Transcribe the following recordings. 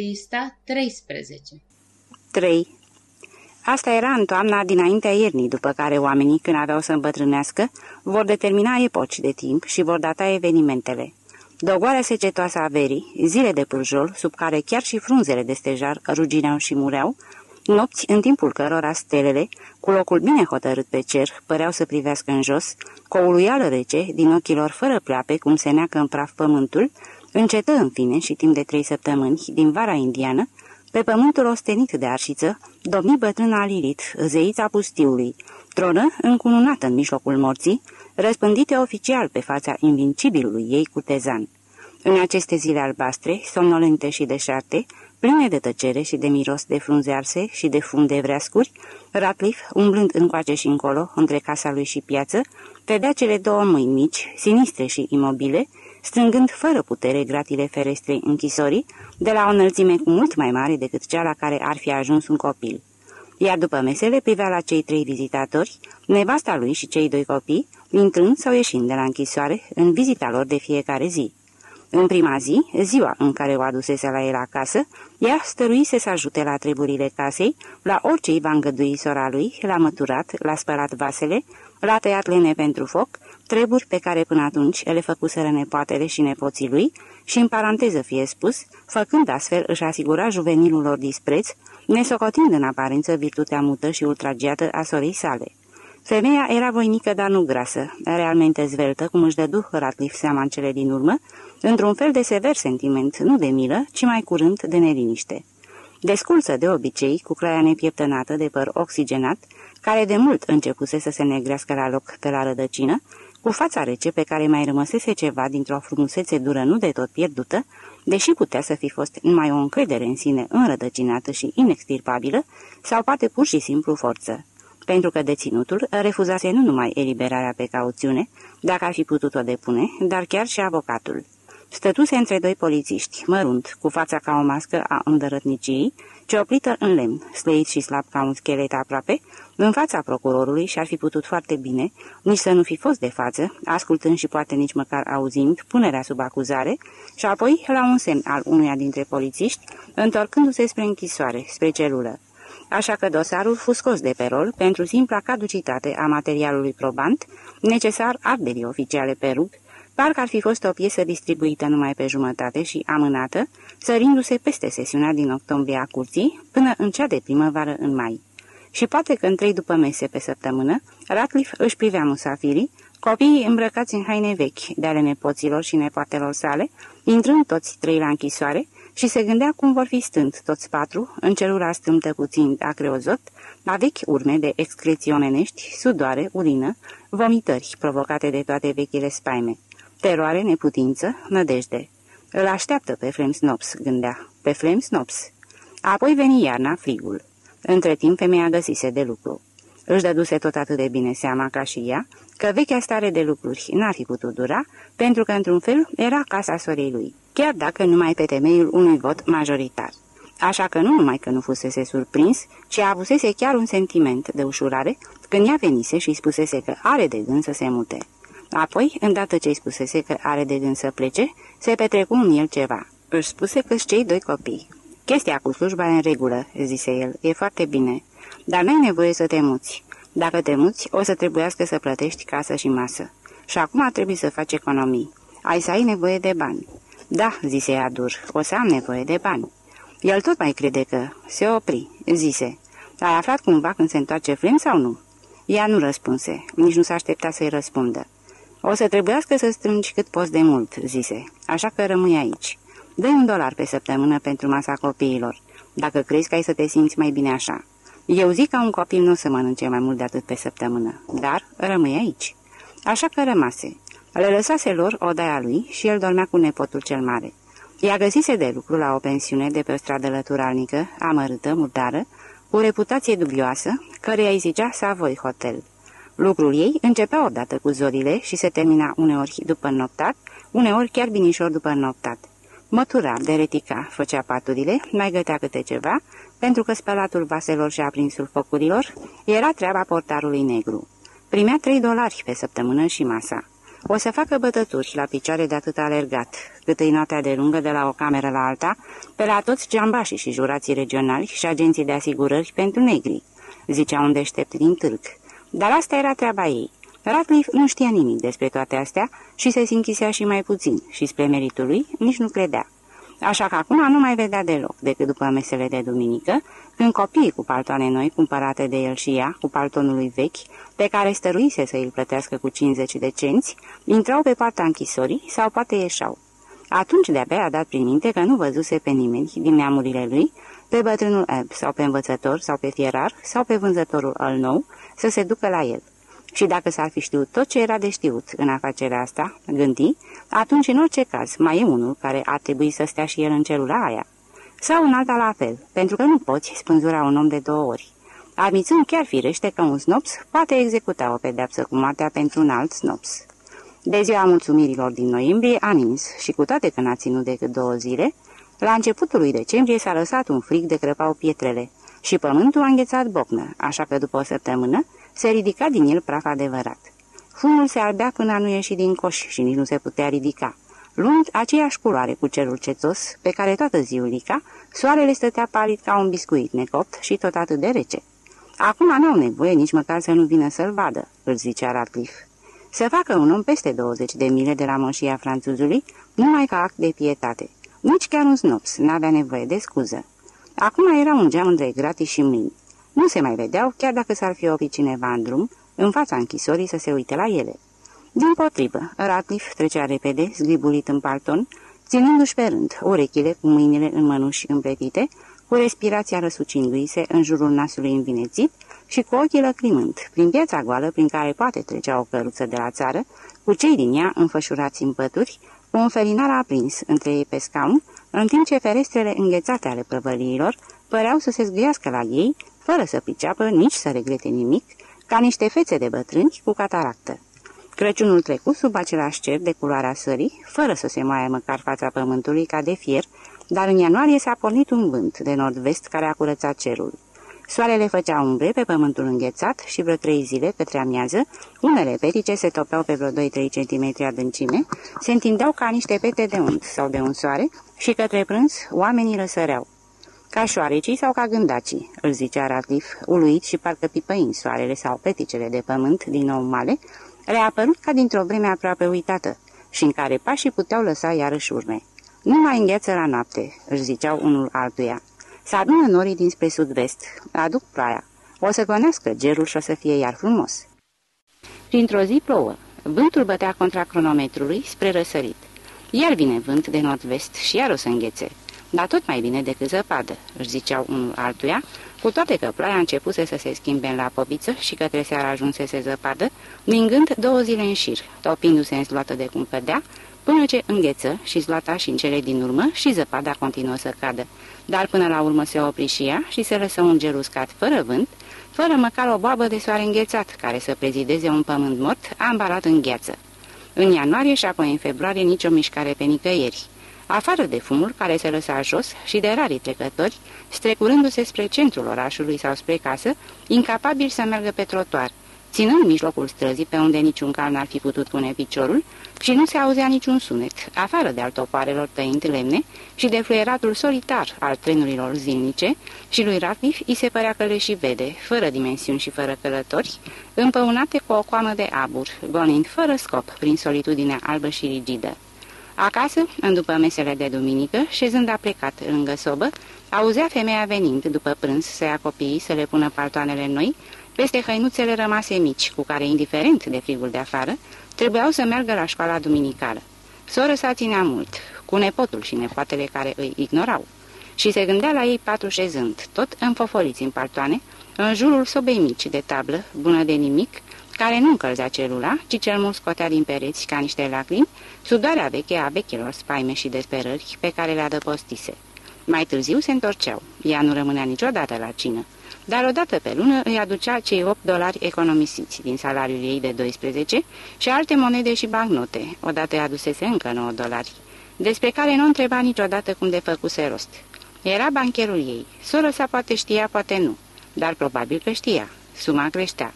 Pista 13 3. Asta era în toamna dinaintea iernii, după care oamenii, când aveau să îmbătrânească, vor determina epoci de timp și vor data evenimentele. Dogoarea secetoasă a verii, zile de pârjol, sub care chiar și frunzele de stejar rugineau și mureau, nopți în timpul cărora stelele, cu locul bine hotărât pe cer, păreau să privească în jos, cu o uluială rece, din ochii lor fără pleape, cum se neacă în praf pământul, încetă în fine și timp de trei săptămâni, din vara indiană, pe pământul ostenit de arșiță, domni bătrâna Lilit, zeița pustiului, tronă încununată în mijlocul morții, răspândite oficial pe fața invincibilului ei curtezan. În aceste zile albastre, somnolente și deșarte, pline de tăcere și de miros de frunze arse și de fum de vreascuri, Ratliff, umblând încoace și încolo, între casa lui și piață, vedea cele două mâini mici, sinistre și imobile, strângând fără putere gratile ferestrei închisorii, de la o înălțime cu mult mai mare decât cea la care ar fi ajuns un copil. Iar după mesele privea la cei trei vizitatori, nevasta lui și cei doi copii, intrând sau ieșind de la închisoare în vizita lor de fiecare zi. În prima zi, ziua în care o adusese la el acasă, ea stăruise să ajute la treburile casei, la orice îi va îngădui sora lui, l-a măturat, l-a spălat vasele, l-a tăiat lene pentru foc, treburi pe care până atunci le făcuseră nepoatele și nepoții lui și, în paranteză fie spus, făcând astfel își asigura juvenilul lor dispreț, nesocotind în aparență virtutea mută și ultragiată a sorei sale. Femeia era voinică, dar nu grasă, realmente zveltă, cum își dădu Ratliff seama în cele din urmă, într-un fel de sever sentiment, nu de milă, ci mai curând de neliniște. Desculță de obicei, cu craia nepieptănată de păr oxigenat, care de mult începuse să se negrească la loc pe la rădăcină, cu fața rece pe care mai rămăsese ceva dintr-o frumusețe dură nu de tot pierdută, deși putea să fi fost numai o încredere în sine înrădăcinată și inextirpabilă, sau poate pur și simplu forță. Pentru că deținutul refuzase nu numai eliberarea pe cauțiune, dacă ar fi putut-o depune, dar chiar și avocatul. Stătuse între doi polițiști, mărunt, cu fața ca o mască a îndărătniciei, cioplită în lemn, slăit și slab ca un schelet aproape, în fața procurorului și-ar fi putut foarte bine, nici să nu fi fost de față, ascultând și poate nici măcar auzind punerea sub acuzare, și apoi, la un semn al unuia dintre polițiști, întorcându-se spre închisoare, spre celulă. Așa că dosarul fu scos de pe rol pentru simpla caducitate a materialului probant, necesar arderii oficiale pe rug, parcă ar fi fost o piesă distribuită numai pe jumătate și amânată, sărindu-se peste sesiunea din octombrie a curții, până în cea de primăvară în mai. Și poate că în trei după mese pe săptămână, Ratliff își privea musafirii, copiii îmbrăcați în haine vechi de ale nepoților și nepoatelor sale, intrând toți trei la închisoare, și se gândea cum vor fi stând toți patru, în celula strâmtă cuțin a creozot, la vechi urme de excreții omenești, sudoare, urină, vomitări provocate de toate vechile spaime. Teroare, neputință, nădejde. Îl așteaptă pe Flem Snops, gândea, pe Flem Snops. Apoi veni iarna, frigul. Între timp, femeia găsise de lucru. Își dăduse tot atât de bine seama ca și ea, că vechea stare de lucruri n-ar fi putut dura, pentru că, într-un fel, era casa sorei lui, chiar dacă numai pe temeiul unui vot majoritar. Așa că nu numai că nu fusese surprins, ci avusese chiar un sentiment de ușurare când ea venise și spusese că are de gând să se mute. Apoi, îndată ce-i spusese că are de gând să plece, se petrecu în el ceva. Își spuse că cei doi copii. Chestia cu slujba e în regulă, zise el, e foarte bine, dar n-ai nevoie să te muți. Dacă te muți, o să trebuiască să plătești casă și masă. Și acum trebuie să faci economii. Ai să ai nevoie de bani. Da, zise Adur, o să am nevoie de bani. El tot mai crede că se opri, zise. Ai aflat cumva când se întoarce Flem sau nu? Ea nu răspunse, nici nu s-a aștepta să-i răspundă. O să trebuiască să strângi cât poți de mult, zise, așa că rămâi aici. Dă un dolar pe săptămână pentru masa copiilor, dacă crezi că ai să te simți mai bine așa. Eu zic că un copil nu o să mănânce mai mult de atât pe săptămână, dar rămâi aici. Așa că rămase. Le lăsase lor odaia lui și el dormea cu nepotul cel mare. Ea găsise de lucru la o pensiune de pe o stradă lăturalnică, amărâtă, murdară, cu reputație dubioasă, care îi zicea Savoy Hotel. Lucrul ei începea odată cu zorile și se termina uneori după noptat, uneori chiar binișor după noptat. Mătura, deretica, făcea paturile, mai gătea câte ceva, pentru că spălatul vaselor și aprinsul focurilor era treaba portarului negru. Primea trei dolari pe săptămână și masa. O să facă bătături la picioare de atât alergat, cât îi noaptea de lungă de la o cameră la alta, pe la toți geambașii și jurații regionali și agenții de asigurări pentru negri, zicea un deștept din târg. Dar asta era treaba ei. Radcliffe nu știa nimic despre toate astea și se sinchisea și mai puțin și spre meritul lui nici nu credea. Așa că acum nu mai vedea deloc decât după mesele de duminică, când copiii cu paltoane noi, cumpărate de el și ea, cu paltonul lui vechi, pe care stăruise să îl plătească cu 50 de cenți, intrau pe partea închisorii sau poate ieșau. Atunci de-abia a dat prin minte că nu văzuse pe nimeni din neamurile lui, pe bătrânul Ebb sau pe învățător sau pe fierar sau pe vânzătorul al nou, să se ducă la el. Și dacă s-ar fi știut tot ce era de știut în afacerea asta, gândi, atunci în orice caz mai e unul care ar trebui să stea și el în celula aia. Sau un alta la fel, pentru că nu poți spânzura un om de două ori. Admițând chiar firește că un snops poate executa o pedeapsă cu moartea pentru un alt snops. De ziua mulțumirilor din noiembrie a nins și cu toate că n-a ținut decât două zile, la începutul lui decembrie s-a lăsat un frig de crăpau pietrele și pământul a înghețat bocnă, așa că după o săptămână se ridica din el praf adevărat. Fumul se albea până nu ieși din coș și nici nu se putea ridica. Luând aceeași culoare cu cerul cețos, pe care toată ziulica, soarele stătea palid ca un biscuit necopt și tot atât de rece. Acum n-au nevoie nici măcar să nu vină să-l vadă, îl zicea Radcliffe. Să facă un om peste 20 de mile de la moșia franțuzului, numai ca act de pietate. Nici chiar un snops n-avea nevoie de scuză. Acum era un geam între gratis și mâini. Nu se mai vedeau, chiar dacă s-ar fi oprit cineva în drum, în fața închisorii să se uite la ele. Din potrivă, Ratliff trecea repede, zgribulit în palton, ținându-și pe rând urechile cu mâinile în mănuși împletite, cu respirația răsucindu-i se în jurul nasului învinețit și cu ochii lăcrimând, prin piața goală prin care poate trecea o căruță de la țară, cu cei din ea înfășurați în pături, cu un felinar aprins între ei pe scaun, în timp ce ferestrele înghețate ale prăvăliilor păreau să se zgâiască la ei, fără să priceapă nici să regrete nimic, ca niște fețe de bătrâni cu cataractă. Crăciunul trecut sub același cer de culoarea sării, fără să se moaie măcar fața pământului ca de fier, dar în ianuarie s-a pornit un vânt de nord-vest care a curățat cerul. Soarele făcea umbre pe pământul înghețat și vreo trei zile, către amiază, unele petice se topeau pe vreo 2-3 cm adâncime, se întindeau ca niște pete de unt sau de un soare și către prânz oamenii răsăreau. Ca șoarecii sau ca gândacii, îl zicea Radcliffe, uluit și parcă pipăind soarele sau peticele de pământ din nou male, reapărut ca dintr-o vreme aproape uitată și în care pașii puteau lăsa iarăși urme. Nu mai îngheță la noapte, își ziceau unul altuia. Să adună norii dinspre sud-vest, aduc ploaia. O să gonească gerul și o să fie iar frumos. Printr-o zi plouă. Vântul bătea contra cronometrului spre răsărit. Iar vine vânt de nord-vest și iar o să înghețe. Dar tot mai bine decât zăpadă, își ziceau unul altuia, cu toate că ploaia începuse să se schimbe în lapoviță și către seara ajunsese zăpadă, ningând două zile în șir, topindu-se în zloată de cum cădea, până ce îngheță și zloata și în cele din urmă și zăpada continuă să cadă. Dar până la urmă se opri și ea și se lăsă un ger uscat fără vânt, fără măcar o boabă de soare înghețat, care să prezideze un pământ mort ambarat în gheață. În ianuarie și apoi în februarie nicio mișcare pe nicăieri afară de fumul care se lăsa jos și de rari trecători, strecurându-se spre centrul orașului sau spre casă, incapabili să meargă pe trotuar, ținând mijlocul străzii pe unde niciun cal n-ar fi putut pune piciorul și nu se auzea niciun sunet, afară de altoparelor tăind lemne și de fluieratul solitar al trenurilor zilnice și lui Ratliff îi se părea că le și vede, fără dimensiuni și fără călători, împăunate cu o coamă de abur, gonind fără scop prin solitudinea albă și rigidă. Acasă, în după mesele de duminică, șezând a plecat lângă sobă, auzea femeia venind după prânz să ia copiii să le pună paltoanele noi, peste hăinuțele rămase mici, cu care, indiferent de frigul de afară, trebuiau să meargă la școala duminicală. Soră s-a ținea mult, cu nepotul și nepoatele care îi ignorau, și se gândea la ei patru șezând, tot înfofoliți în paltoane, în jurul sobei mici de tablă, bună de nimic, care nu încălzea celula, ci cel mult scotea din pereți ca niște lacrimi, sudarea veche a vechilor spaime și desperări pe care le adăpostise. Mai târziu se întorceau. Ea nu rămânea niciodată la cină, dar odată pe lună îi aducea cei 8 dolari economisiți din salariul ei de 12 și alte monede și bancnote. Odată îi adusese încă 9 dolari, despre care nu întreba niciodată cum de făcuse rost. Era bancherul ei. Sora sa poate știa, poate nu, dar probabil că știa. Suma creștea.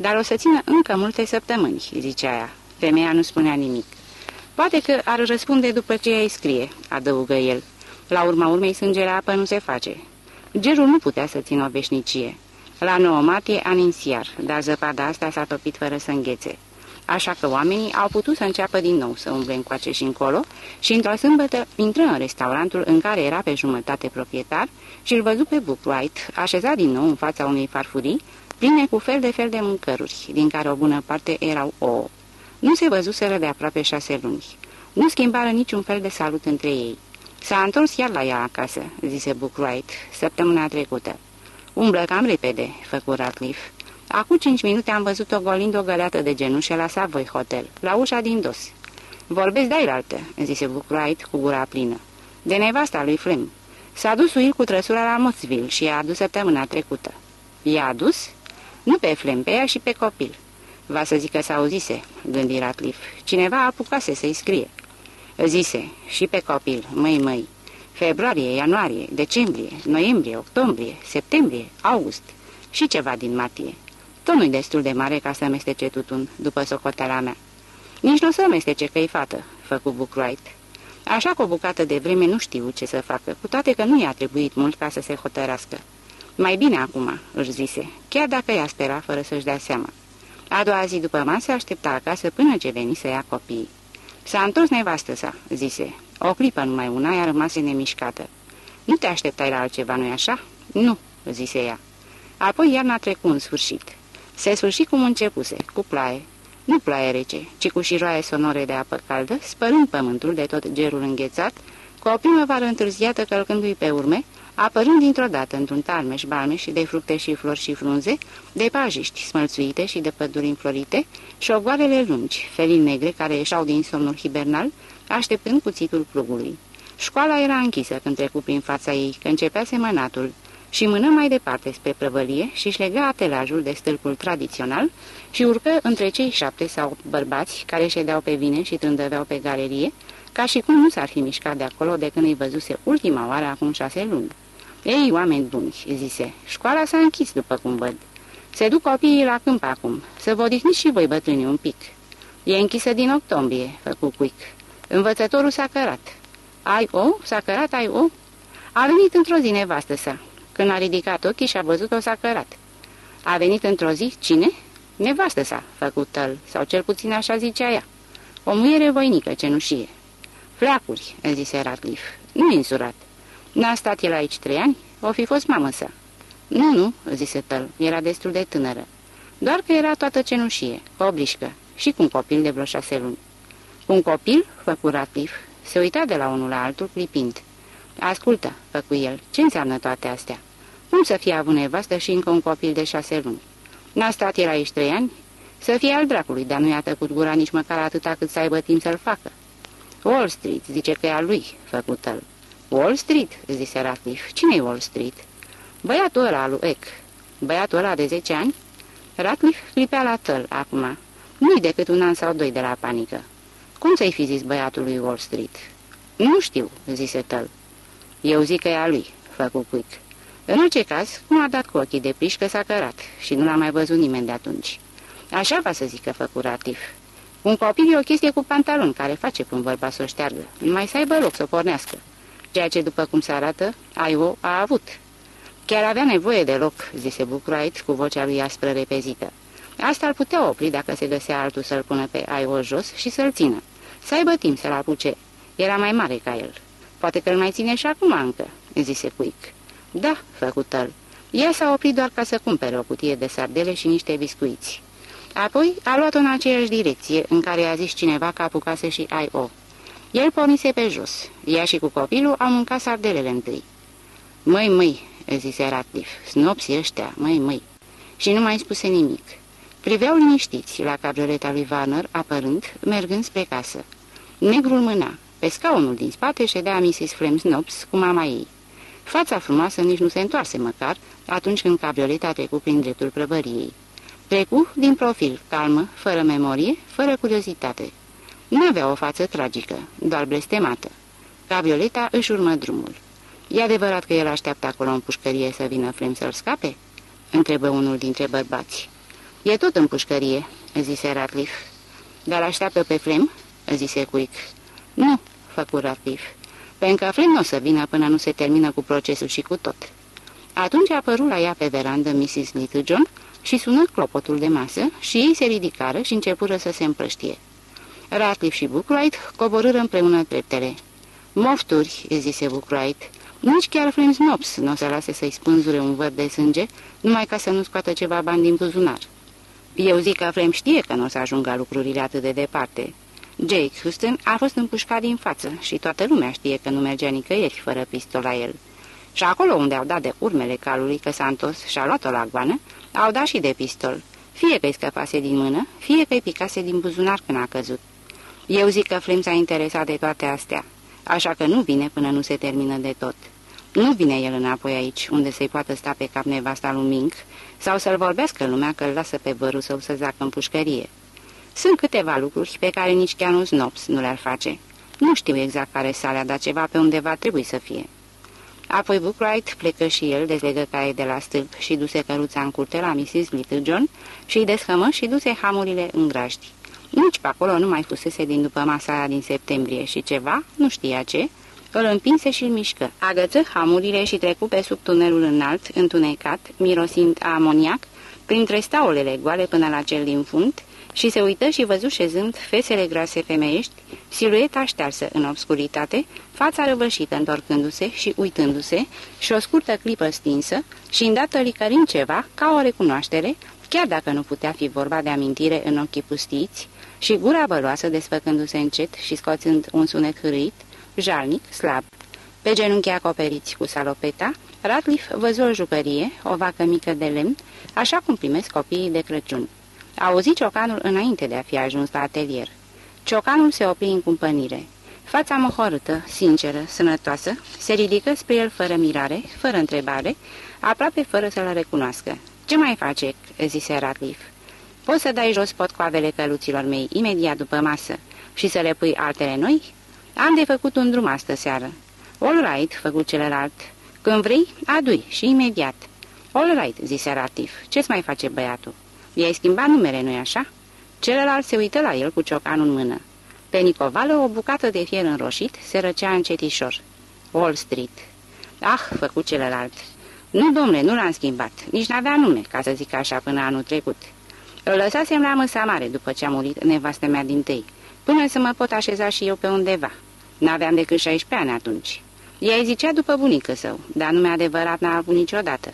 Dar o să țină încă multe săptămâni, zicea ea. Femeia nu spunea nimic. Poate că ar răspunde după ce îi scrie, adăugă el. La urma urmei sângele apă nu se face. Gerul nu putea să țină o veșnicie. La 9 martie aninsiar, dar zăpada asta s-a topit fără să înghețe. Așa că oamenii au putut să înceapă din nou să umble încoace și încolo și într-o sâmbătă intră în restaurantul în care era pe jumătate proprietar și îl văzu pe Book White, așezat din nou în fața unei farfurii, pline cu fel de fel de mâncăruri, din care o bună parte erau ouă. Nu se văzuseră de aproape șase luni. Nu schimbară niciun fel de salut între ei. S-a întors iar la ea acasă, zise Bookwright, săptămâna trecută. Umblă cam repede, făcu Ratcliffe. Acum cinci minute am văzut-o golind o găleată de genușe la Savoy Hotel, la ușa din dos. Vorbesc de altă, zise Bookwright cu gura plină. De nevasta lui Flem. S-a dus Will cu trăsura la Motsville și i-a adus săptămâna trecută. I-a adus? Nu pe Flem, pe ea și pe copil. Va să zică să auzise, gândi Ratcliffe. Cineva apucase să-i scrie. Zise, și pe copil, măi, măi, februarie, ianuarie, decembrie, noiembrie, octombrie, septembrie, august și ceva din martie. Tot nu-i destul de mare ca să mestece tutun, după socoteala mea. Nici nu o să mestece că-i fată, făcu Bookwright. Așa că o bucată de vreme nu știu ce să facă, cu toate că nu i-a trebuit mult ca să se hotărască. Mai bine acum, își zise, chiar dacă ea spera fără să-și dea seama. A doua zi după masă aștepta acasă până ce veni să ia copiii. S-a întors nevastă sa, zise. O clipă numai una, i-a rămas nemișcată. Nu te așteptai la altceva, nu-i așa? Nu, zise ea. Apoi iarna trecut în sfârșit. Se sfârși cum începuse, cu ploaie. Nu ploaie rece, ci cu șiroaie sonore de apă caldă, spărând pământul de tot gerul înghețat, cu o primăvară întârziată călcându-i pe urme, apărând dintr-o dată într-un talmeș balmeș de fructe și flori și frunze, de pajiști smălțuite și de păduri înflorite, și ogoarele lungi, felii negre care ieșau din somnul hibernal, așteptând cuțitul plugului. Școala era închisă când trecu prin fața ei, că începea semănatul, și mână mai departe spre prăvălie și-și lega atelajul de stâlpul tradițional și urcă între cei șapte sau bărbați care ședeau pe vine și trândăveau pe galerie, ca și cum nu s-ar fi mișcat de acolo de când îi văzuse ultima oară acum șase luni. Ei, oameni buni, zise, școala s-a închis după cum văd. Se duc copiii la câmp acum, să vă odihniți și voi bătrâni un pic. E închisă din octombrie, făcu Quick. Învățătorul s-a cărat. Ai o? S-a cărat, ai o? A venit într-o zi nevastă sa. Când a ridicat ochii și a văzut-o s-a cărat. A venit într-o zi? Cine? Nevastă sa, făcut tăl, sau cel puțin așa zicea ea. O muiere voinică, cenușie. Fleacuri, zise Radcliffe. Nu insurat. N-a stat el aici trei ani? O fi fost mamă sa. Nu, nu, zise Tăl, era destul de tânără. Doar că era toată cenușie, oblișcă și cu un copil de vreo șase luni. Un copil, făcu Ratif, se uita de la unul la altul clipind. Ascultă, făcu el, ce înseamnă toate astea? Cum să fie avut nevastă și încă un copil de șase luni? N-a stat el aici trei ani? Să fie al dracului, dar nu i-a tăcut gura nici măcar atâta cât să aibă timp să-l facă. Wall Street, zice că e a lui, făcut el. Wall Street, zise Ratcliffe. cine e Wall Street? Băiatul ăla lui Eck. Băiatul ăla de 10 ani? Ratcliffe clipea la tăl acum. Nu-i decât un an sau doi de la panică. Cum să-i fi zis băiatului Wall Street? Nu știu, zise tăl. Eu zic că e a lui, făcu Quick. În orice caz, cum a dat cu ochii de pliș că s-a cărat și nu l-a mai văzut nimeni de atunci. Așa va să zică făcu Ratif. Un copil e o chestie cu pantalon care face când vorba să o șteargă, numai să aibă loc să o pornească ceea ce, după cum se arată, Aio a avut. Chiar avea nevoie de loc, zise Bucruait cu vocea lui aspră repezită. Asta ar putea opri dacă se găsea altul să-l pună pe Aio jos și să-l țină. Să aibă timp să-l apuce. Era mai mare ca el. Poate că îl mai ține și acum încă, zise Quick. Da, făcut el. Ea s-a oprit doar ca să cumpere o cutie de sardele și niște biscuiți. Apoi a luat-o în aceeași direcție în care a zis cineva că apucase și I.O. El pornise pe jos. Ea și cu copilul au mâncat sardelele întâi. Măi, măi, zise Ratliff, snopsii ăștia, măi, măi. Și nu mai spuse nimic. Priveau liniștiți la cabrioleta lui Warner, apărând, mergând spre casă. Negrul mâna. Pe scaunul din spate ședea Mrs. Flem Snops cu mama ei. Fața frumoasă nici nu se întoarse măcar atunci când cabrioleta trecu prin dreptul prăvăriei. Trecu din profil, calmă, fără memorie, fără curiozitate. N-avea o față tragică, doar blestemată. Cabrioleta își urmă drumul. E adevărat că el așteaptă acolo în pușcărie să vină Flem să-l scape?" întrebă unul dintre bărbați. E tot în pușcărie," zise Ratliff. Dar așteaptă pe Flem?" zise Quick. Nu," făcu Ratliff, pentru că Flem nu o să vină până nu se termină cu procesul și cu tot." Atunci apăru la ea pe verandă Mrs. Littlejohn și sună clopotul de masă și ei se ridicară și începură să se împrăștie. Ratliff și Bookwright coborâră împreună treptele. Mofturi," zise Bookwright, nici chiar Flames Mops nu o să lase să-i spânzure un văr de sânge, numai ca să nu scoată ceva bani din buzunar. Eu zic că Flem știe că nu o să ajungă lucrurile atât de departe. Jake Houston a fost împușcat din față și toată lumea știe că nu mergea nicăieri fără pistol la el. Și acolo unde au dat de urmele calului că s-a întors și a luat-o la goană, au dat și de pistol, fie că-i scăpase din mână, fie că-i picase din buzunar când a căzut. Eu zic că Flem s-a interesat de toate astea, așa că nu vine până nu se termină de tot. Nu vine el înapoi aici, unde să-i poată sta pe cap nevasta lui Mink, sau să-l vorbească lumea că îl lasă pe vărul său să zacă în pușcărie. Sunt câteva lucruri pe care nici chiar un snops nu le-ar face. Nu știu exact care salea, dar ceva pe undeva trebuie să fie. Apoi Bookwright plecă și el, dezlegă caie de la stâlp și duse căruța în curte la Mrs. Littlejohn și îi deshămă și duse hamurile în graști. Nici pe acolo nu mai fusese din după masa aia din septembrie și ceva, nu știa ce, îl împinse și îl mișcă. Agăță hamurile și trecu pe sub tunelul înalt, întunecat, mirosind a amoniac, printre staulele goale până la cel din fund, și se uită și văzu șezând fesele grase femeiești, silueta ștearsă în obscuritate, fața răvășită întorcându-se și uitându-se, și o scurtă clipă stinsă, și îndată licărind ceva, ca o recunoaștere, chiar dacă nu putea fi vorba de amintire în ochii pustiți, și gura băloasă desfăcându-se încet și scoțând un sunet hârâit, jalnic, slab. Pe genunchi acoperiți cu salopeta, Ratliff văzu o jucărie, o vacă mică de lemn, așa cum primesc copiii de Crăciun. Auzi ciocanul înainte de a fi ajuns la atelier. Ciocanul se opri în cumpănire. Fața mohorâtă, sinceră, sănătoasă, se ridică spre el fără mirare, fără întrebare, aproape fără să-l recunoască. Ce mai face?" zise Ratliff. Poți să dai jos potcoavele căluților mei imediat după masă și să le pui altele noi?" Am de făcut un drum astă seară." All right," făcut celălalt. Când vrei, adui și imediat." All right," zise Ratif. Ce-ți mai face băiatul?" I-ai schimbat numele, nu-i așa?" Celălalt se uită la el cu ciocanul în mână. Pe Nicovală o bucată de fier înroșit se răcea încetișor. Wall Street. Ah, făcut celălalt. Nu, domnule, nu l-am schimbat. Nici n-avea nume, ca să zic așa, până anul trecut. Îl lăsasem la măsa mare după ce a murit nevastă mea din tâi până să mă pot așeza și eu pe undeva. N-aveam decât 16 ani atunci. Ea îi zicea după bunică său, dar nume adevărat n-a avut niciodată.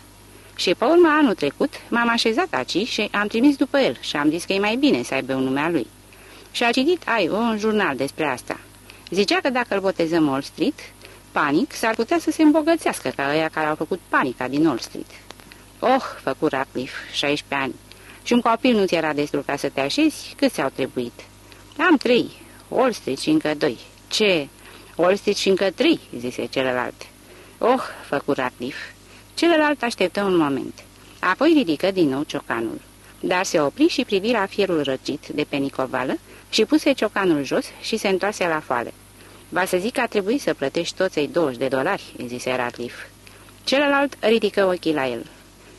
Și pe urmă, anul trecut, m-am așezat aici și am trimis după el și am zis că e mai bine să aibă un nume al lui. Și a citit ai un jurnal despre asta. Zicea că dacă îl botezăm Wall Street, panic, s-ar putea să se îmbogățească ca ăia care au făcut panica din Wall Street. Oh, făcut Ratcliffe, 16 ani. Și un copil nu ți era destul ca să te așezi? Cât ți-au trebuit? Am trei. Wall Street și încă doi. Ce? Wall Street și încă trei, zise celălalt. Oh, făcu Ratliff. Celălalt așteptă un moment. Apoi ridică din nou ciocanul. Dar se opri și privi la fierul răcit de pe nicovală și puse ciocanul jos și se întoarse la foale. Va să zic că a trebuit să plătești toți 20 de dolari, zise Ratliff. Celălalt ridică ochii la el.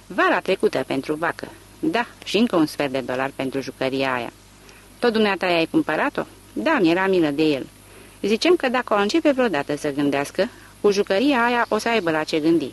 Vara trecută pentru vacă. Da, și încă un sfert de dolar pentru jucăria aia. Tot dumneata ai cumpărat-o? Da, mi-era milă de el. Zicem că dacă o începe vreodată să gândească, cu jucăria aia o să aibă la ce gândi.